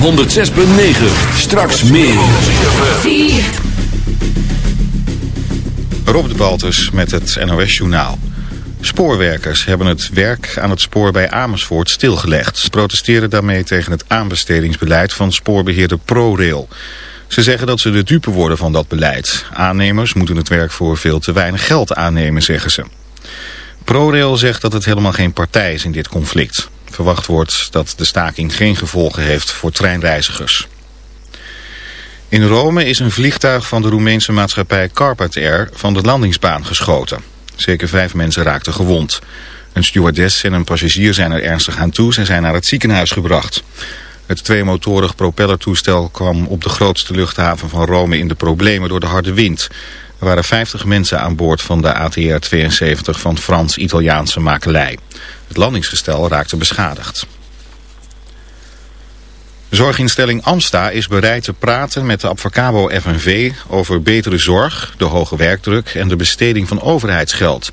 op 106.9. Straks meer. Rob de Baltus met het NOS Journaal. Spoorwerkers hebben het werk aan het spoor bij Amersfoort stilgelegd. Ze protesteren daarmee tegen het aanbestedingsbeleid van spoorbeheerder ProRail. Ze zeggen dat ze de dupe worden van dat beleid. Aannemers moeten het werk voor veel te weinig geld aannemen, zeggen ze. ProRail zegt dat het helemaal geen partij is in dit conflict. Verwacht wordt dat de staking geen gevolgen heeft voor treinreizigers. In Rome is een vliegtuig van de Roemeense maatschappij Carpet Air van de landingsbaan geschoten. Zeker vijf mensen raakten gewond. Een stewardess en een passagier zijn er ernstig aan toe. Ze zijn naar het ziekenhuis gebracht. Het tweemotorig propellertoestel kwam op de grootste luchthaven van Rome in de problemen door de harde wind. Er waren 50 mensen aan boord van de ATR-72 van Frans-Italiaanse makelij. Het landingsgestel raakte beschadigd. Zorginstelling Amsta is bereid te praten met de Abfacabo FNV over betere zorg, de hoge werkdruk en de besteding van overheidsgeld.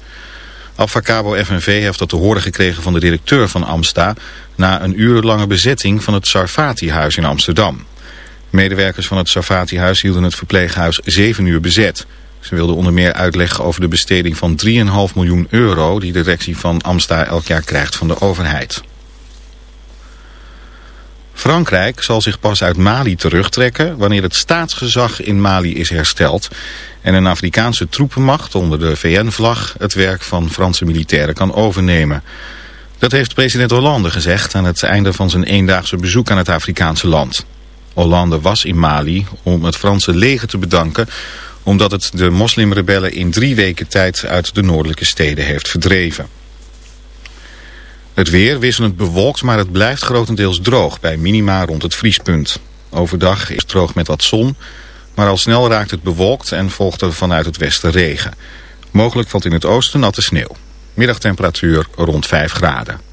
Abfacabo FNV heeft dat te horen gekregen van de directeur van Amsta na een urenlange bezetting van het Sarfati-huis in Amsterdam. Medewerkers van het Sarfati-huis hielden het verpleeghuis zeven uur bezet. Ze wilden onder meer uitleggen over de besteding van 3,5 miljoen euro die de directie van Amsta elk jaar krijgt van de overheid. Frankrijk zal zich pas uit Mali terugtrekken wanneer het staatsgezag in Mali is hersteld en een Afrikaanse troepenmacht onder de VN-vlag het werk van Franse militairen kan overnemen. Dat heeft president Hollande gezegd aan het einde van zijn eendaagse bezoek aan het Afrikaanse land. Hollande was in Mali om het Franse leger te bedanken omdat het de moslimrebellen in drie weken tijd uit de noordelijke steden heeft verdreven. Het weer wisselend bewolkt, maar het blijft grotendeels droog bij minima rond het vriespunt. Overdag is het droog met wat zon, maar al snel raakt het bewolkt en volgt er vanuit het westen regen. Mogelijk valt in het oosten natte sneeuw. Middagtemperatuur rond 5 graden.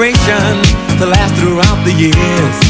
celebration to last throughout the years.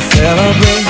Celebrate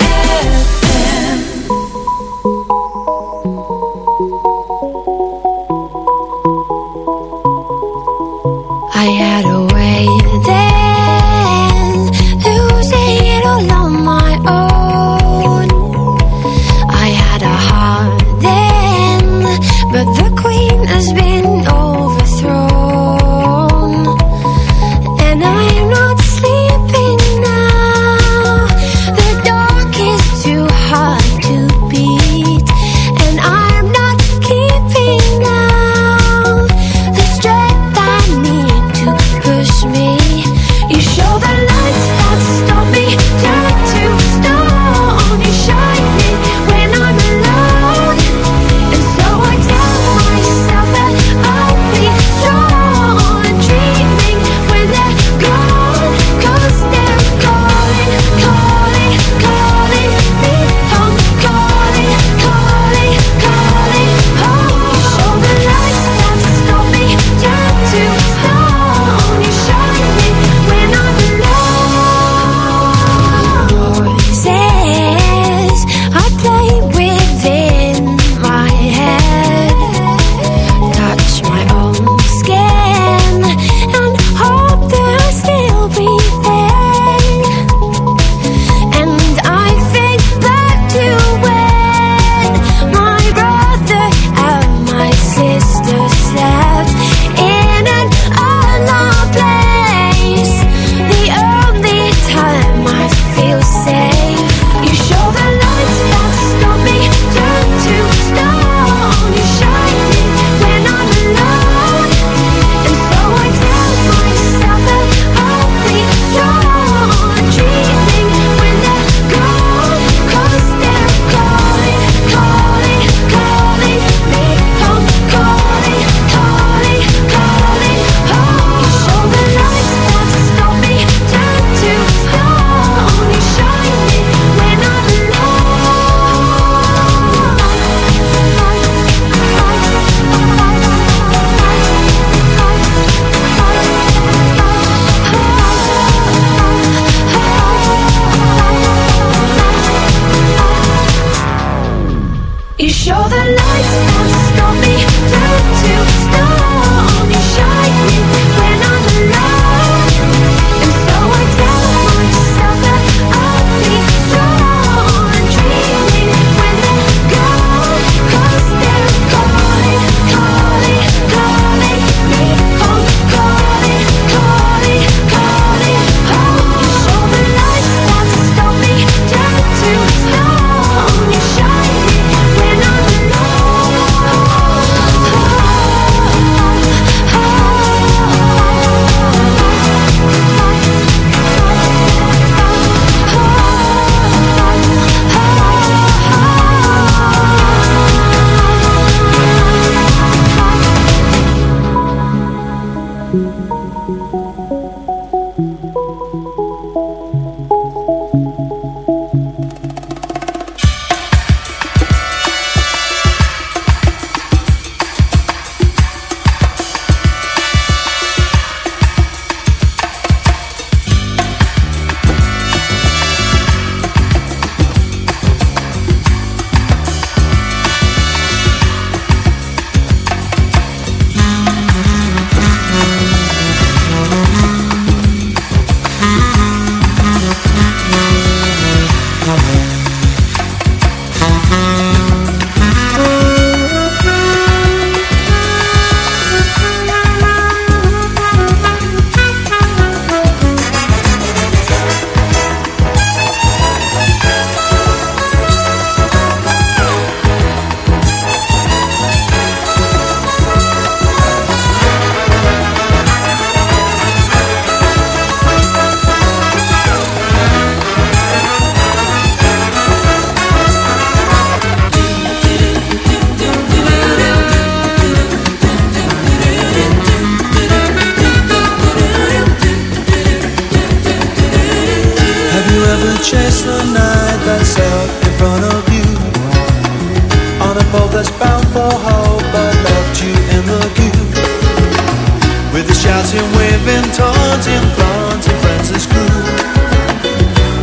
Shouting, waving, taunting, flaunting friends at school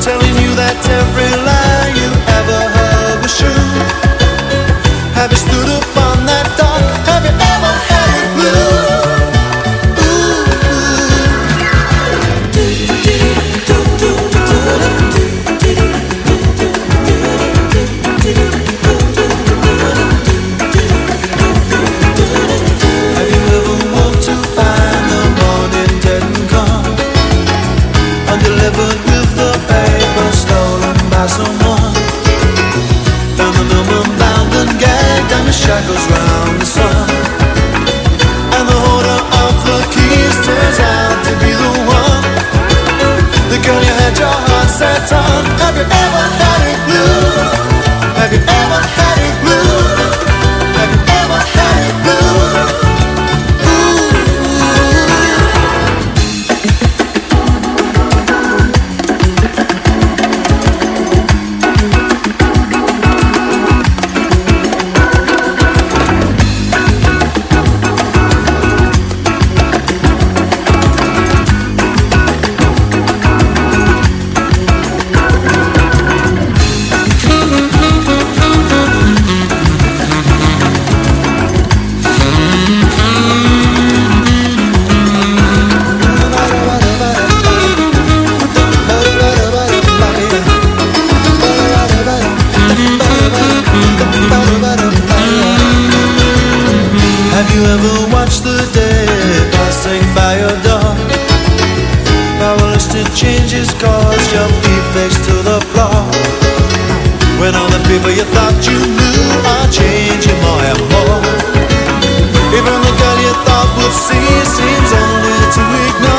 Telling you that every lie you ever heard When all the people you thought you knew are changing more and more Even the girl you thought would see seems only to ignore.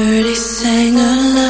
dirty sang along.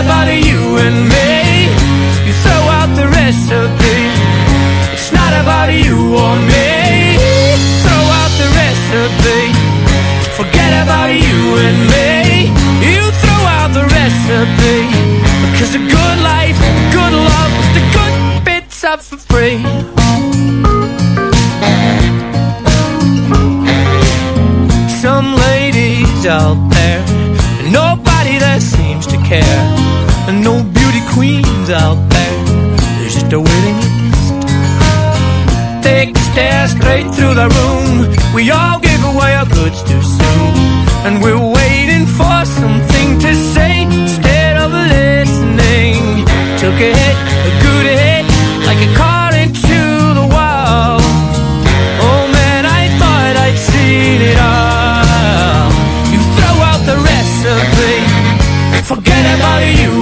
about you and me. You throw out the recipe, it's not about you or me. Throw out the recipe. Forget about you and me. You throw out the recipe. Because the good life, the good love, the good bits are for free. Some ladies out there, and nobody that seems to care. And no beauty queens out there, there's just a waiting list. Take a stare straight through the room. We all give away our goods too soon. And we're waiting for something to say instead of listening. Took a hit, a good hit,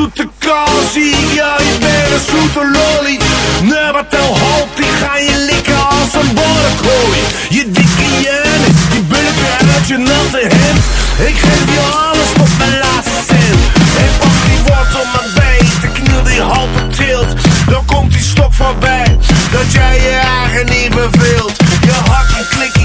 zoete ik ja je bent een zoete lolly. Nee, wat dan ga je likken als een borrekooi. Je dikke jen, je en uit je natte hemd. Ik geef je alles tot mijn laatste zin. En pak die wortel op mijn been, de kniel die half tilt. Dan komt die stok voorbij, dat jij je eigen niet beveelt. Je hakken klik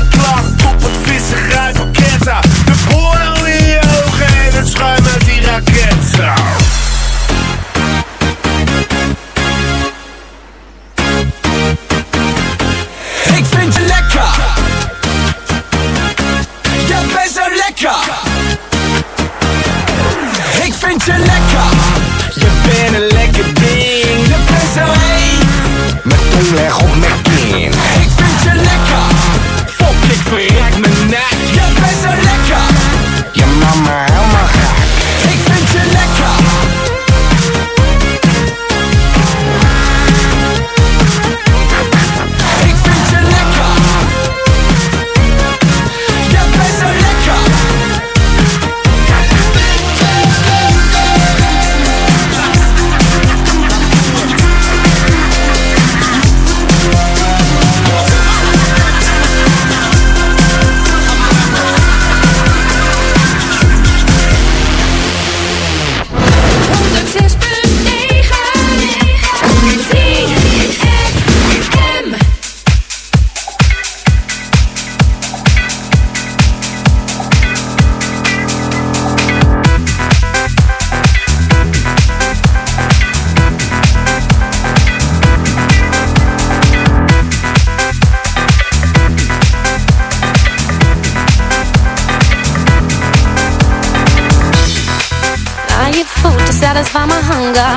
satisfy my hunger.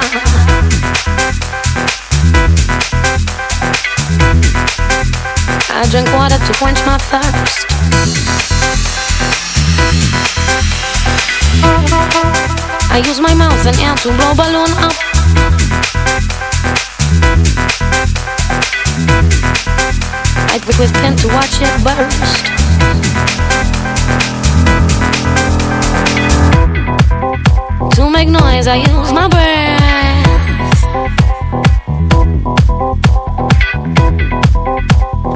I drink water to quench my thirst. I use my mouth and air to blow balloon up. I quick with pen to watch it burst. To make noise, I use my breath.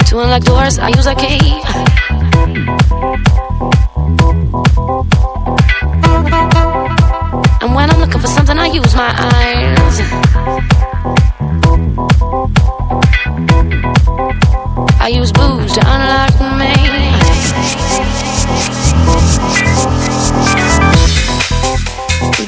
To unlock doors, I use a key. And when I'm looking for something, I use my eyes. I use booze to unlock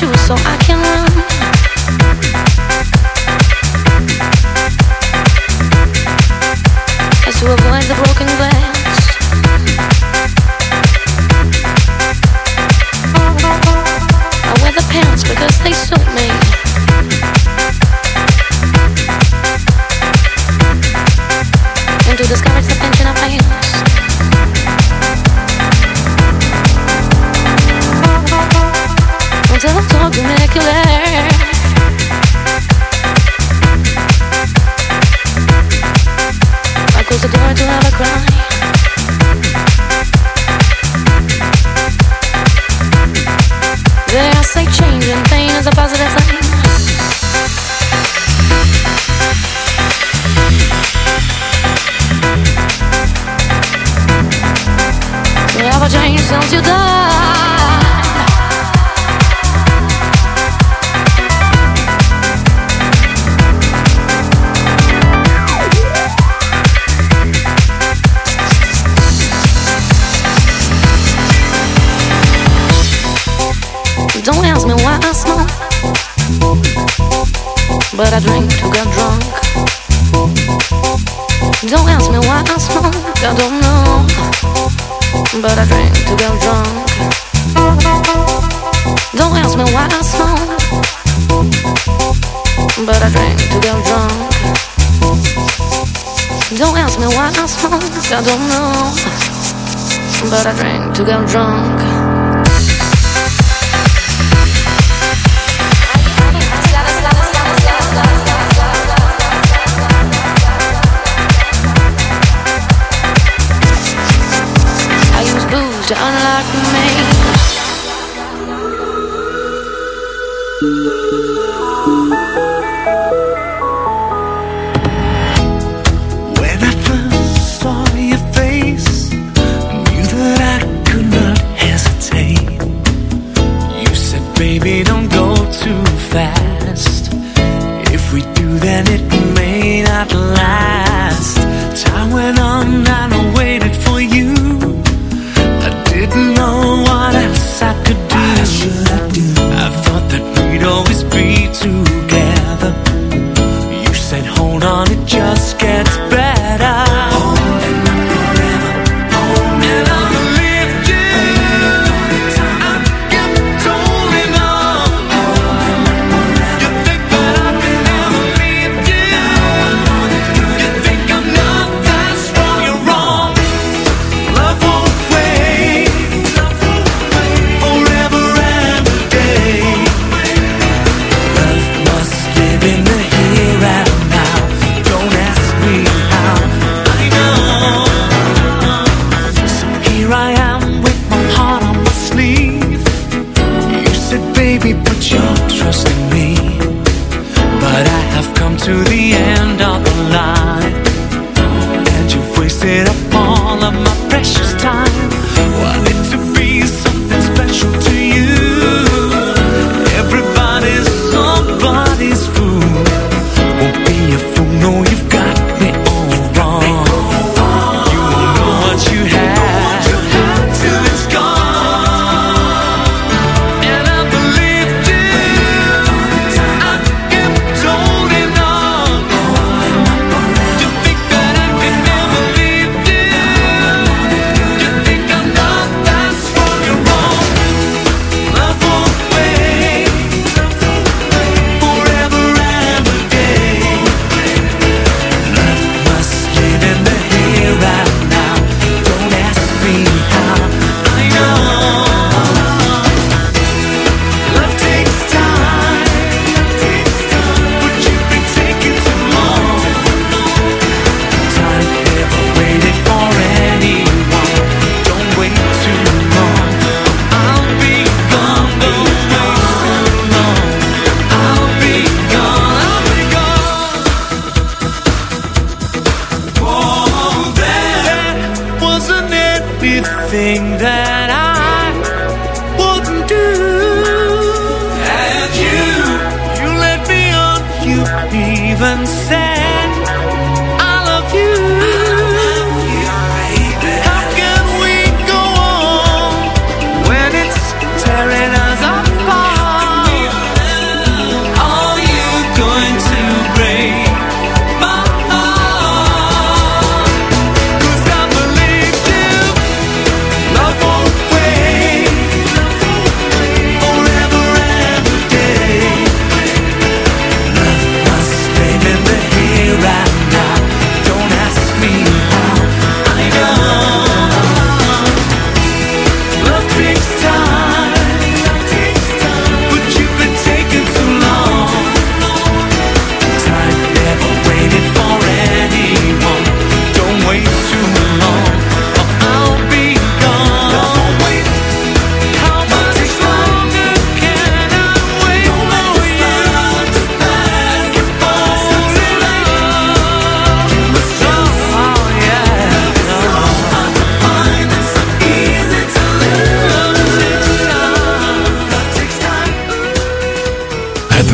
Shoes so I can run. As to avoid the broken glass. I wear the pants because they suit me.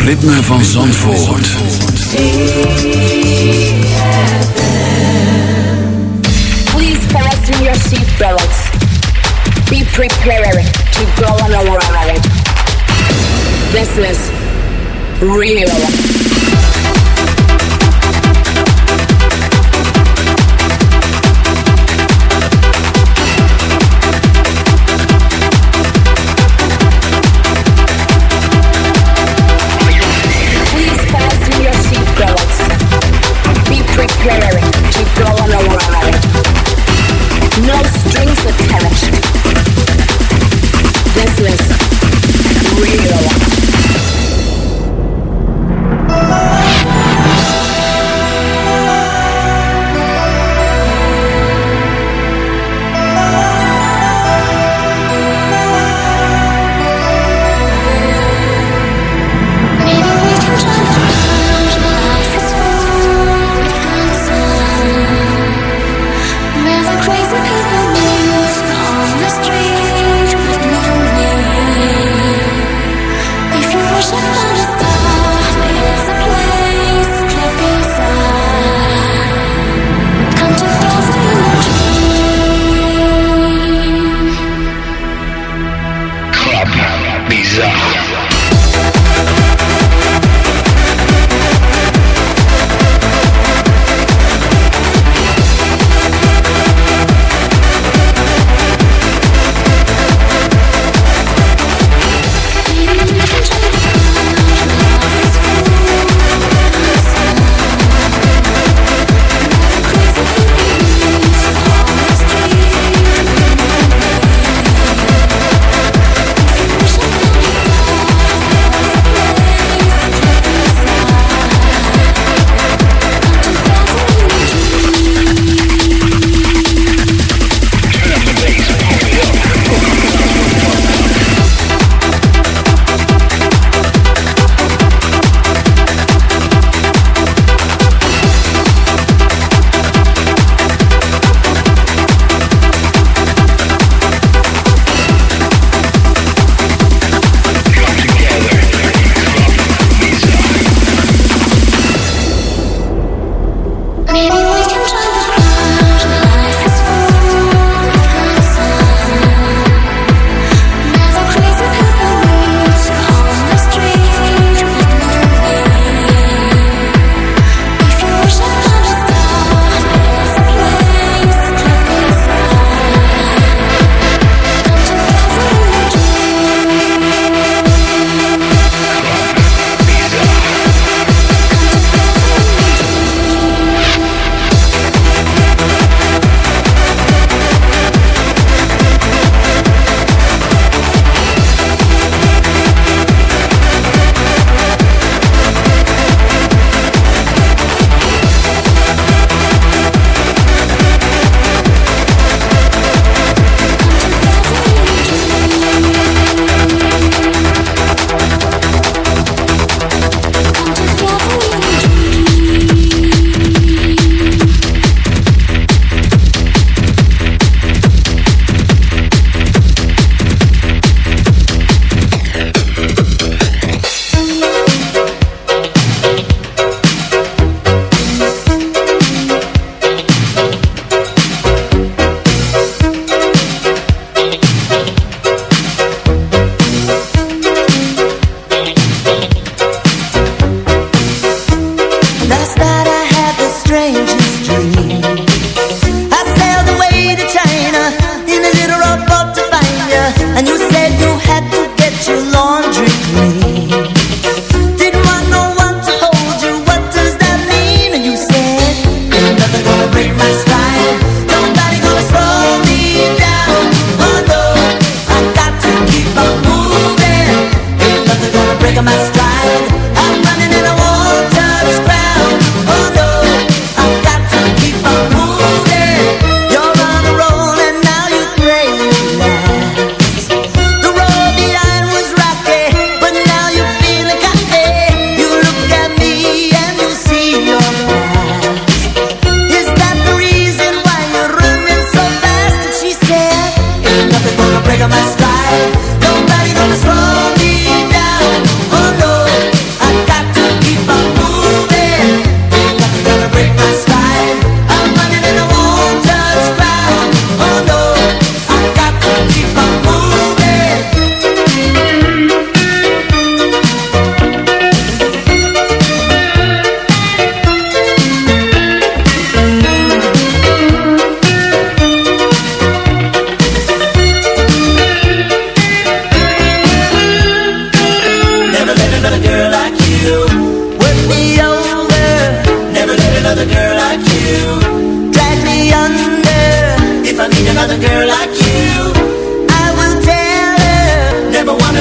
ritme van Zandvoort. Please fasten your seatbelts. Be prepared to go on a ride. This is real.